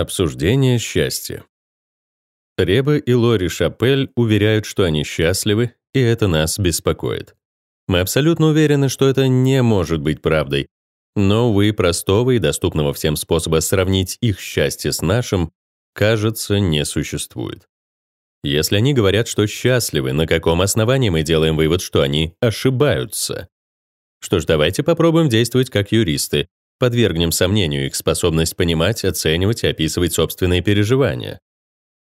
Обсуждение счастья. Реба и Лори Шапель уверяют, что они счастливы, и это нас беспокоит. Мы абсолютно уверены, что это не может быть правдой, но, увы, простого и доступного всем способа сравнить их счастье с нашим, кажется, не существует. Если они говорят, что счастливы, на каком основании мы делаем вывод, что они ошибаются? Что ж, давайте попробуем действовать как юристы, подвергнем сомнению их способность понимать, оценивать и описывать собственные переживания.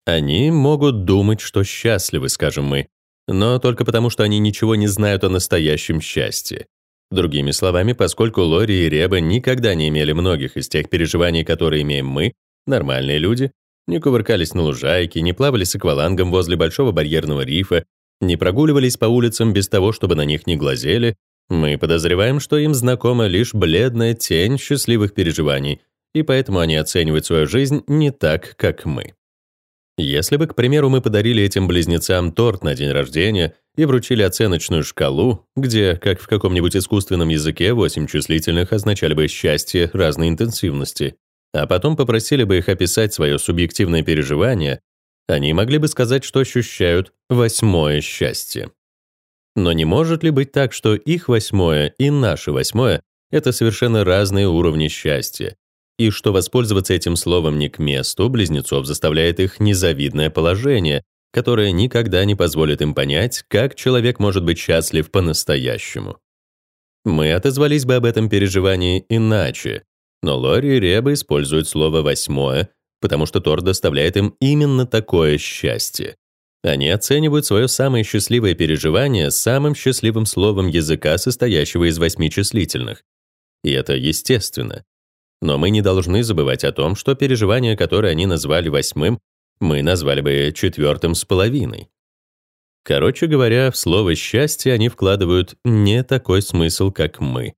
Они могут думать, что счастливы, скажем мы, но только потому, что они ничего не знают о настоящем счастье. Другими словами, поскольку Лори и Реба никогда не имели многих из тех переживаний, которые имеем мы, нормальные люди, не кувыркались на лужайке, не плавали с аквалангом возле большого барьерного рифа, не прогуливались по улицам без того, чтобы на них не глазели, мы подозреваем, что им знакома лишь бледная тень счастливых переживаний, и поэтому они оценивают свою жизнь не так, как мы. Если бы, к примеру, мы подарили этим близнецам торт на день рождения и вручили оценочную шкалу, где, как в каком-нибудь искусственном языке, восемь числительных означали бы счастье разной интенсивности, а потом попросили бы их описать свое субъективное переживание, они могли бы сказать, что ощущают восьмое счастье. Но не может ли быть так, что их восьмое и наше восьмое — это совершенно разные уровни счастья, и что воспользоваться этим словом не к месту близнецов заставляет их незавидное положение, которое никогда не позволит им понять, как человек может быть счастлив по-настоящему. Мы отозвались бы об этом переживании иначе, но Лори и Реба используют слово «восьмое», потому что Тор доставляет им именно такое счастье. Они оценивают свое самое счастливое переживание самым счастливым словом языка, состоящего из восьми числительных. И это естественно. Но мы не должны забывать о том, что переживание, которое они назвали восьмым, мы назвали бы четвертым с половиной. Короче говоря, в слово «счастье» они вкладывают не такой смысл, как мы.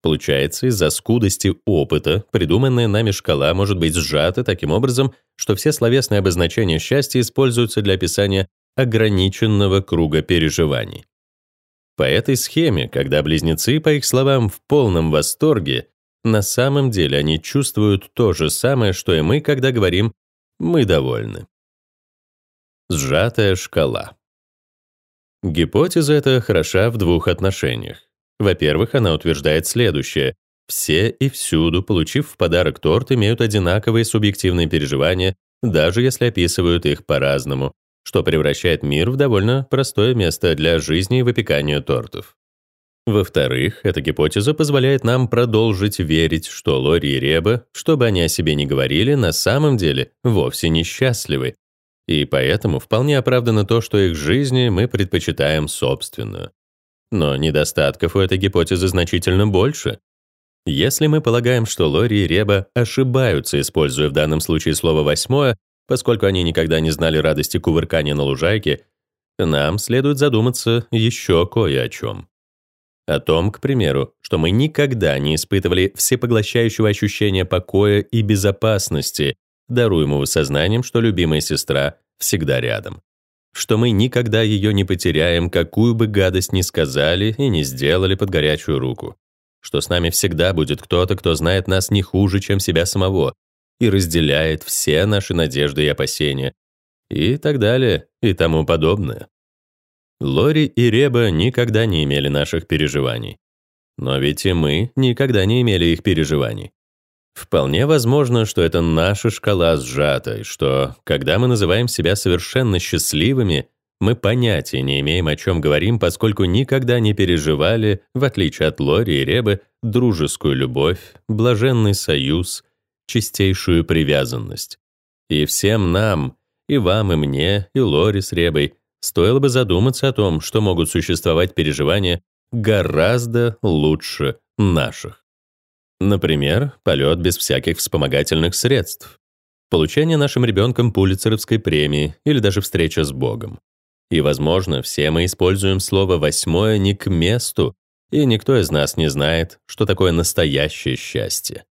Получается, из-за скудости опыта придуманная нами шкала может быть сжата таким образом, что все словесные обозначения счастья используются для описания ограниченного круга переживаний. По этой схеме, когда близнецы, по их словам, в полном восторге, на самом деле они чувствуют то же самое, что и мы, когда говорим «мы довольны». Сжатая шкала. Гипотеза эта хороша в двух отношениях. Во-первых, она утверждает следующее. Все и всюду, получив в подарок торт, имеют одинаковые субъективные переживания, даже если описывают их по-разному, что превращает мир в довольно простое место для жизни и выпекания тортов. Во-вторых, эта гипотеза позволяет нам продолжить верить, что Лори и Реба, что бы они о себе ни говорили, на самом деле вовсе не счастливы. И поэтому вполне оправдано то, что их жизни мы предпочитаем собственную. Но недостатков у этой гипотезы значительно больше. Если мы полагаем, что Лори и Реба ошибаются, используя в данном случае слово «восьмое», поскольку они никогда не знали радости кувыркания на лужайке, нам следует задуматься еще кое о чем. О том, к примеру, что мы никогда не испытывали всепоглощающего ощущения покоя и безопасности, даруемого сознанием, что любимая сестра всегда рядом что мы никогда ее не потеряем, какую бы гадость ни сказали и не сделали под горячую руку, что с нами всегда будет кто-то, кто знает нас не хуже, чем себя самого, и разделяет все наши надежды и опасения, и так далее, и тому подобное. Лори и Реба никогда не имели наших переживаний. Но ведь и мы никогда не имели их переживаний. Вполне возможно, что это наша шкала сжата, и что, когда мы называем себя совершенно счастливыми, мы понятия не имеем, о чем говорим, поскольку никогда не переживали, в отличие от Лори и Ребы, дружескую любовь, блаженный союз, чистейшую привязанность. И всем нам, и вам, и мне, и Лори с Ребой, стоило бы задуматься о том, что могут существовать переживания гораздо лучше наших. Например, полет без всяких вспомогательных средств, получение нашим ребенком Пулитцеровской премии или даже встреча с Богом. И, возможно, все мы используем слово «восьмое» не к месту, и никто из нас не знает, что такое настоящее счастье.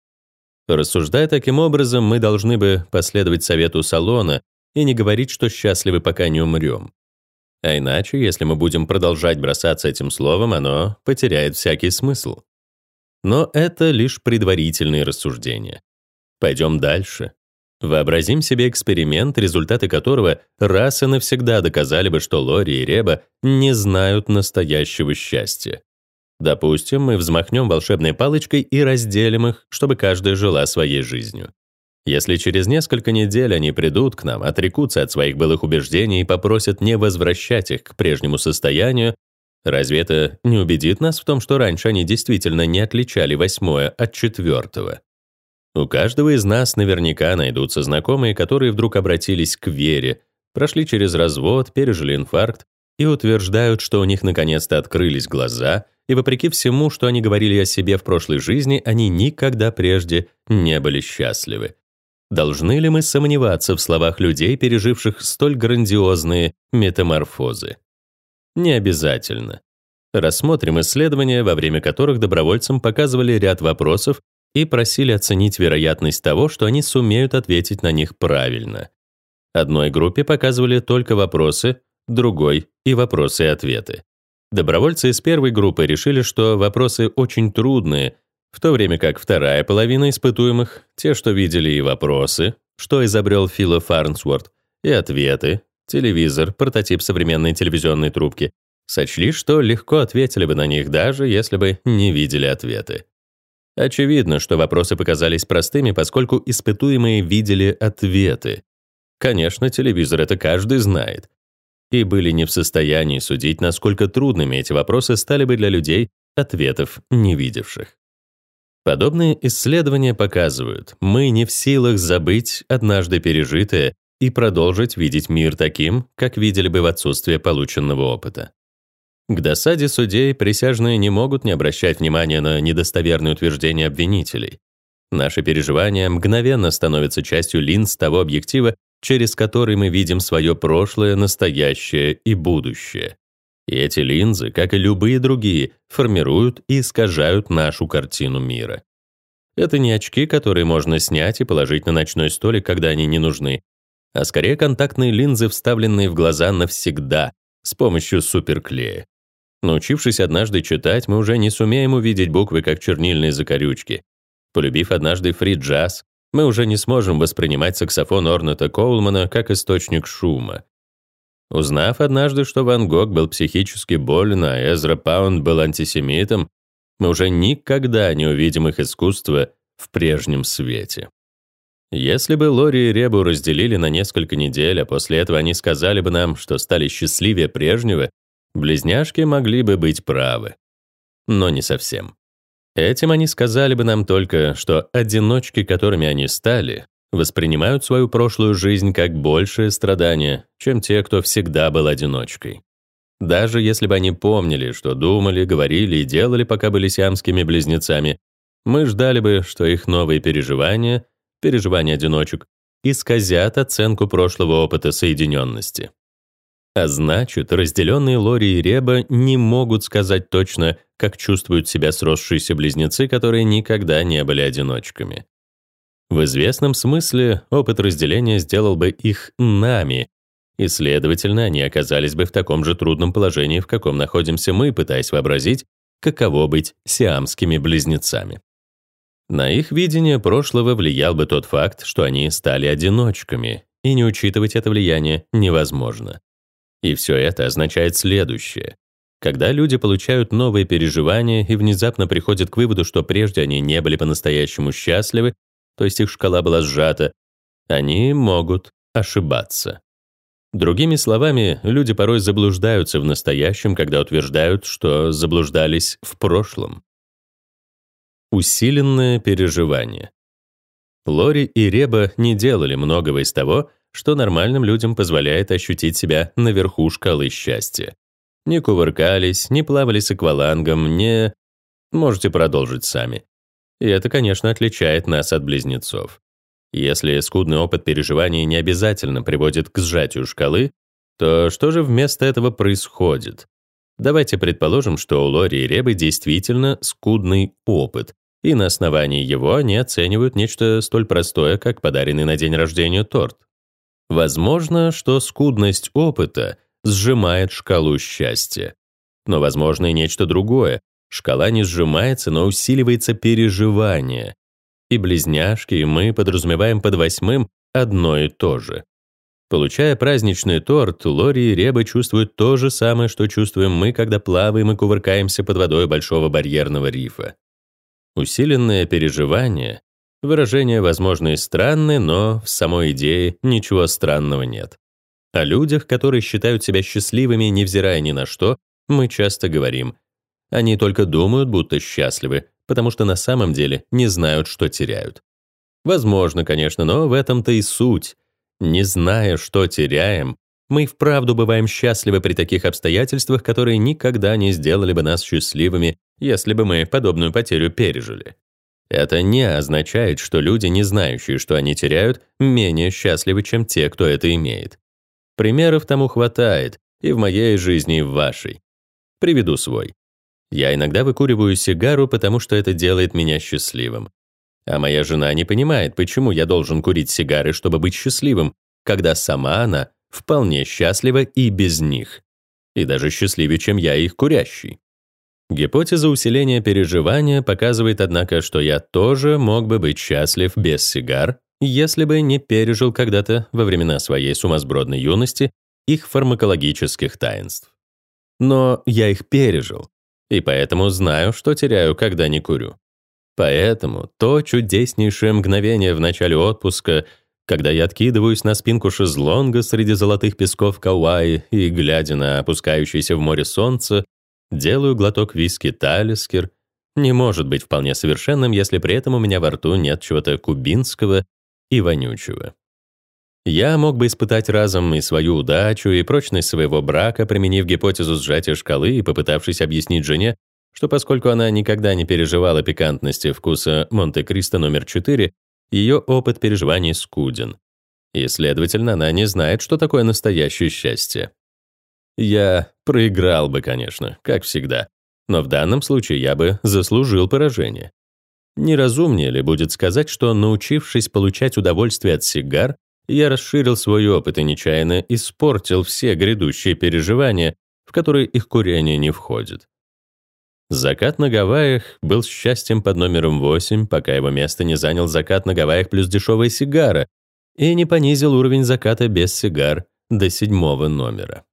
Рассуждая таким образом, мы должны бы последовать совету салона и не говорить, что счастливы, пока не умрем. А иначе, если мы будем продолжать бросаться этим словом, оно потеряет всякий смысл. Но это лишь предварительные рассуждения. Пойдем дальше. Вообразим себе эксперимент, результаты которого раз и навсегда доказали бы, что Лори и Реба не знают настоящего счастья. Допустим, мы взмахнем волшебной палочкой и разделим их, чтобы каждая жила своей жизнью. Если через несколько недель они придут к нам, отрекутся от своих былых убеждений и попросят не возвращать их к прежнему состоянию, разве это не убедит нас в том, что раньше они действительно не отличали восьмое от четвертого? У каждого из нас наверняка найдутся знакомые, которые вдруг обратились к вере, прошли через развод, пережили инфаркт и утверждают, что у них наконец-то открылись глаза, и вопреки всему, что они говорили о себе в прошлой жизни, они никогда прежде не были счастливы. Должны ли мы сомневаться в словах людей, переживших столь грандиозные метаморфозы? Не обязательно. Рассмотрим исследования, во время которых добровольцам показывали ряд вопросов, и просили оценить вероятность того, что они сумеют ответить на них правильно. Одной группе показывали только вопросы, другой — и вопросы и ответы. Добровольцы из первой группы решили, что вопросы очень трудные, в то время как вторая половина испытуемых, те, что видели и вопросы, что изобрел Фило Фарнсворт, и ответы, телевизор, прототип современной телевизионной трубки, сочли, что легко ответили бы на них, даже если бы не видели ответы. Очевидно, что вопросы показались простыми, поскольку испытуемые видели ответы. Конечно, телевизор это каждый знает. И были не в состоянии судить, насколько трудными эти вопросы стали бы для людей, ответов не видевших. Подобные исследования показывают, мы не в силах забыть однажды пережитое и продолжить видеть мир таким, как видели бы в отсутствие полученного опыта. К досаде судей присяжные не могут не обращать внимания на недостоверные утверждения обвинителей. Наши переживания мгновенно становятся частью линз того объектива, через который мы видим свое прошлое, настоящее и будущее. И эти линзы, как и любые другие, формируют и искажают нашу картину мира. Это не очки, которые можно снять и положить на ночной столик, когда они не нужны, а скорее контактные линзы, вставленные в глаза навсегда с помощью суперклея. Научившись однажды читать, мы уже не сумеем увидеть буквы как чернильные закорючки. Полюбив однажды фри-джаз, мы уже не сможем воспринимать саксофон Орнета Коулмана как источник шума. Узнав однажды, что Ван Гог был психически болен, а Эзра Паунд был антисемитом, мы уже никогда не увидим их искусство в прежнем свете. Если бы Лори и Ребу разделили на несколько недель, а после этого они сказали бы нам, что стали счастливее прежнего, Близняшки могли бы быть правы. Но не совсем. Этим они сказали бы нам только, что одиночки, которыми они стали, воспринимают свою прошлую жизнь как большее страдание, чем те, кто всегда был одиночкой. Даже если бы они помнили, что думали, говорили и делали, пока были сиамскими близнецами, мы ждали бы, что их новые переживания, переживания одиночек, исказят оценку прошлого опыта соединенности. А значит, разделенные Лори и Реба не могут сказать точно, как чувствуют себя сросшиеся близнецы, которые никогда не были одиночками. В известном смысле опыт разделения сделал бы их нами, и, следовательно, они оказались бы в таком же трудном положении, в каком находимся мы, пытаясь вообразить, каково быть сиамскими близнецами. На их видение прошлого влиял бы тот факт, что они стали одиночками, и не учитывать это влияние невозможно. И все это означает следующее. Когда люди получают новые переживания и внезапно приходят к выводу, что прежде они не были по-настоящему счастливы, то есть их шкала была сжата, они могут ошибаться. Другими словами, люди порой заблуждаются в настоящем, когда утверждают, что заблуждались в прошлом. Усиленное переживание. Лори и Реба не делали многого из того, что нормальным людям позволяет ощутить себя наверху шкалы счастья. Не кувыркались, не плавали с аквалангом, не... Можете продолжить сами. И это, конечно, отличает нас от близнецов. Если скудный опыт переживаний не обязательно приводит к сжатию шкалы, то что же вместо этого происходит? Давайте предположим, что у Лори и Ребы действительно скудный опыт, и на основании его они оценивают нечто столь простое, как подаренный на день рождения торт. Возможно, что скудность опыта сжимает шкалу счастья. Но возможно и нечто другое. Шкала не сжимается, но усиливается переживание. И близняшки, и мы подразумеваем под восьмым одно и то же. Получая праздничный торт, Лори и Реба чувствуют то же самое, что чувствуем мы, когда плаваем и кувыркаемся под водой большого барьерного рифа. Усиленное переживание — выражение, возможно, и странное, но в самой идее ничего странного нет. О людях, которые считают себя счастливыми, невзирая ни на что, мы часто говорим. Они только думают, будто счастливы, потому что на самом деле не знают, что теряют. Возможно, конечно, но в этом-то и суть. Не зная, что теряем, мы вправду бываем счастливы при таких обстоятельствах, которые никогда не сделали бы нас счастливыми, если бы мы подобную потерю пережили. Это не означает, что люди, не знающие, что они теряют, менее счастливы, чем те, кто это имеет. Примеров тому хватает, и в моей жизни, и в вашей. Приведу свой. Я иногда выкуриваю сигару, потому что это делает меня счастливым. А моя жена не понимает, почему я должен курить сигары, чтобы быть счастливым, когда сама она вполне счастлива и без них. И даже счастливее, чем я их курящий. Гипотеза усиления переживания показывает, однако, что я тоже мог бы быть счастлив без сигар, если бы не пережил когда-то во времена своей сумасбродной юности их фармакологических таинств. Но я их пережил, и поэтому знаю, что теряю, когда не курю. Поэтому то чудеснейшее мгновение в начале отпуска, когда я откидываюсь на спинку шезлонга среди золотых песков Кауаи и, глядя на опускающееся в море солнце, делаю глоток виски Талискер, не может быть вполне совершенным, если при этом у меня во рту нет чего-то кубинского и вонючего. Я мог бы испытать разом и свою удачу, и прочность своего брака, применив гипотезу сжатия шкалы и попытавшись объяснить жене, что поскольку она никогда не переживала пикантности вкуса Монте-Кристо номер 4, ее опыт переживаний скуден. И, следовательно, она не знает, что такое настоящее счастье. Я проиграл бы, конечно, как всегда, но в данном случае я бы заслужил поражение. Неразумнее ли будет сказать, что, научившись получать удовольствие от сигар, я расширил свой опыт и нечаянно испортил все грядущие переживания, в которые их курение не входит. Закат на Гавайях был счастьем под номером 8, пока его место не занял закат на Гавайях плюс дешевая сигара и не понизил уровень заката без сигар до седьмого номера.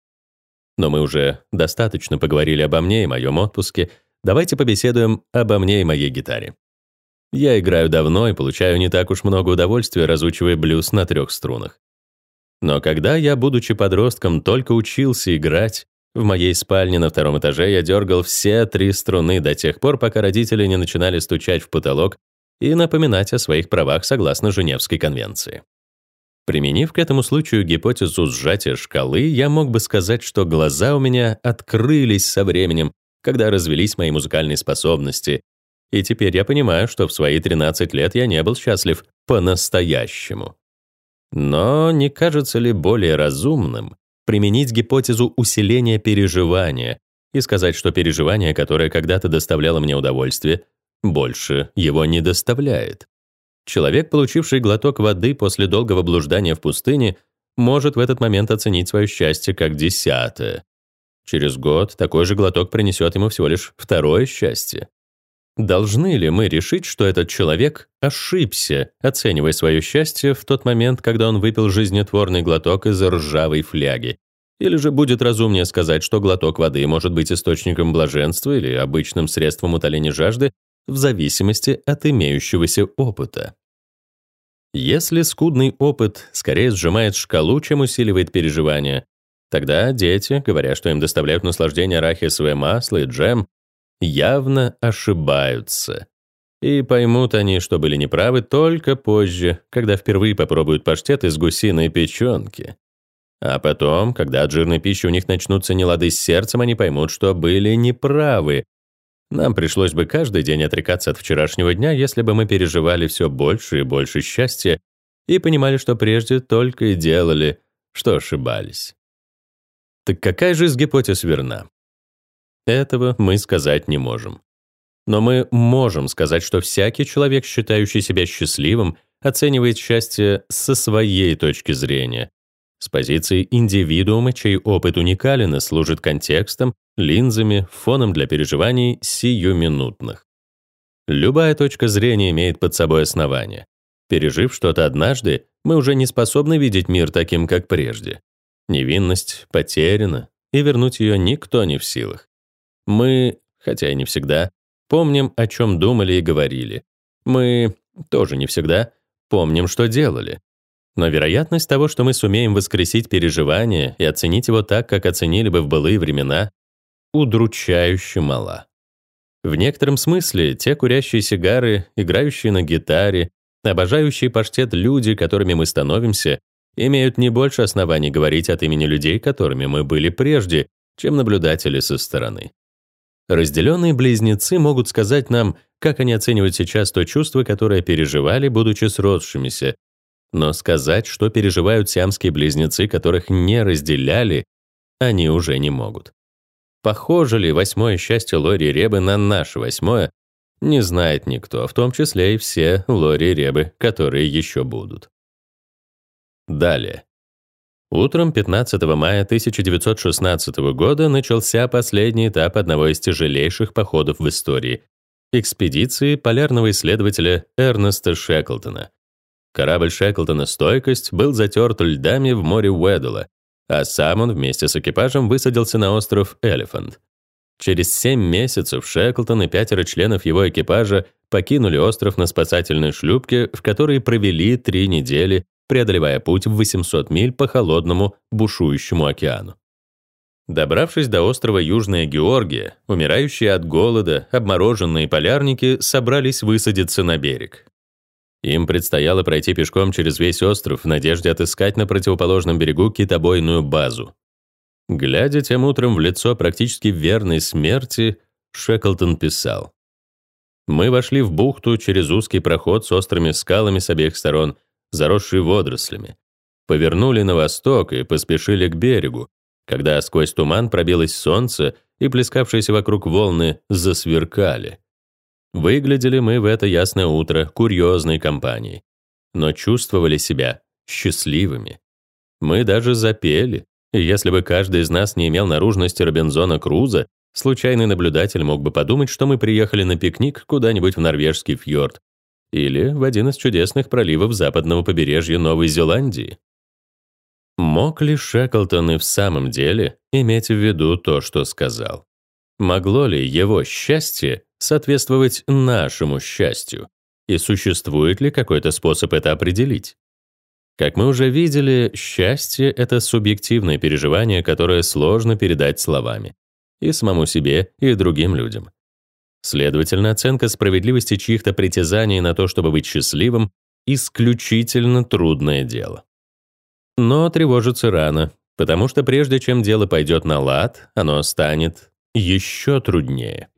Но мы уже достаточно поговорили обо мне и моем отпуске, давайте побеседуем обо мне и моей гитаре. Я играю давно и получаю не так уж много удовольствия, разучивая блюз на трех струнах. Но когда я, будучи подростком, только учился играть, в моей спальне на втором этаже я дергал все три струны до тех пор, пока родители не начинали стучать в потолок и напоминать о своих правах согласно Женевской конвенции. Применив к этому случаю гипотезу сжатия шкалы, я мог бы сказать, что глаза у меня открылись со временем, когда развелись мои музыкальные способности, и теперь я понимаю, что в свои 13 лет я не был счастлив по-настоящему. Но не кажется ли более разумным применить гипотезу усиления переживания и сказать, что переживание, которое когда-то доставляло мне удовольствие, больше его не доставляет. Человек, получивший глоток воды после долгого блуждания в пустыне, может в этот момент оценить свое счастье как десятое. Через год такой же глоток принесет ему всего лишь второе счастье. Должны ли мы решить, что этот человек ошибся, оценивая свое счастье в тот момент, когда он выпил жизнетворный глоток из ржавой фляги? Или же будет разумнее сказать, что глоток воды может быть источником блаженства или обычным средством утоления жажды в зависимости от имеющегося опыта? Если скудный опыт скорее сжимает шкалу, чем усиливает переживания, тогда дети, говоря, что им доставляют наслаждение арахисовое масло и джем, явно ошибаются. И поймут они, что были неправы только позже, когда впервые попробуют паштет из гусиной печенки. А потом, когда от жирной пищи у них начнутся нелады с сердцем, они поймут, что были неправы. Нам пришлось бы каждый день отрекаться от вчерашнего дня, если бы мы переживали все больше и больше счастья и понимали, что прежде только и делали, что ошибались. Так какая же из гипотез верна? Этого мы сказать не можем. Но мы можем сказать, что всякий человек, считающий себя счастливым, оценивает счастье со своей точки зрения, с позиции индивидуума, чей опыт уникален и служит контекстом, линзами, фоном для переживаний сиюминутных. Любая точка зрения имеет под собой основание. Пережив что-то однажды, мы уже не способны видеть мир таким, как прежде. Невинность потеряна, и вернуть ее никто не в силах. Мы, хотя и не всегда, помним, о чем думали и говорили. Мы, тоже не всегда, помним, что делали. Но вероятность того, что мы сумеем воскресить переживание и оценить его так, как оценили бы в былые времена, удручающе мала. В некотором смысле те курящие сигары, играющие на гитаре, обожающие паштет люди, которыми мы становимся, имеют не больше оснований говорить от имени людей, которыми мы были прежде, чем наблюдатели со стороны. Разделенные близнецы могут сказать нам, как они оценивают сейчас то чувство, которое переживали, будучи сросшимися, но сказать, что переживают сиамские близнецы, которых не разделяли, они уже не могут. Похоже ли восьмое счастье Лори Ребы на наше восьмое, не знает никто, в том числе и все Лори Ребы, которые еще будут. Далее. Утром 15 мая 1916 года начался последний этап одного из тяжелейших походов в истории — экспедиции полярного исследователя Эрнеста Шеклтона. Корабль Шеклтона «Стойкость» был затерт льдами в море Уэддала, а сам он вместе с экипажем высадился на остров Элефант. Через семь месяцев Шеклтон и пятеро членов его экипажа покинули остров на спасательной шлюпке, в которой провели три недели, преодолевая путь в 800 миль по холодному, бушующему океану. Добравшись до острова Южная Георгия, умирающие от голода, обмороженные полярники собрались высадиться на берег. Им предстояло пройти пешком через весь остров в надежде отыскать на противоположном берегу китобойную базу. Глядя тем утром в лицо практически верной смерти, Шеклтон писал. «Мы вошли в бухту через узкий проход с острыми скалами с обеих сторон, заросший водорослями. Повернули на восток и поспешили к берегу, когда сквозь туман пробилось солнце и плескавшиеся вокруг волны засверкали. Выглядели мы в это ясное утро курьезной компанией, но чувствовали себя счастливыми. Мы даже запели, и если бы каждый из нас не имел наружности Робинзона Круза, случайный наблюдатель мог бы подумать, что мы приехали на пикник куда-нибудь в норвежский фьорд или в один из чудесных проливов западного побережья Новой Зеландии. Мог ли Шеклтон и в самом деле иметь в виду то, что сказал? Могло ли его счастье соответствовать нашему счастью? И существует ли какой-то способ это определить? Как мы уже видели, счастье — это субъективное переживание, которое сложно передать словами. И самому себе, и другим людям. Следовательно, оценка справедливости чьих-то притязаний на то, чтобы быть счастливым, исключительно трудное дело. Но тревожиться рано, потому что прежде чем дело пойдет на лад, оно станет еще труднее.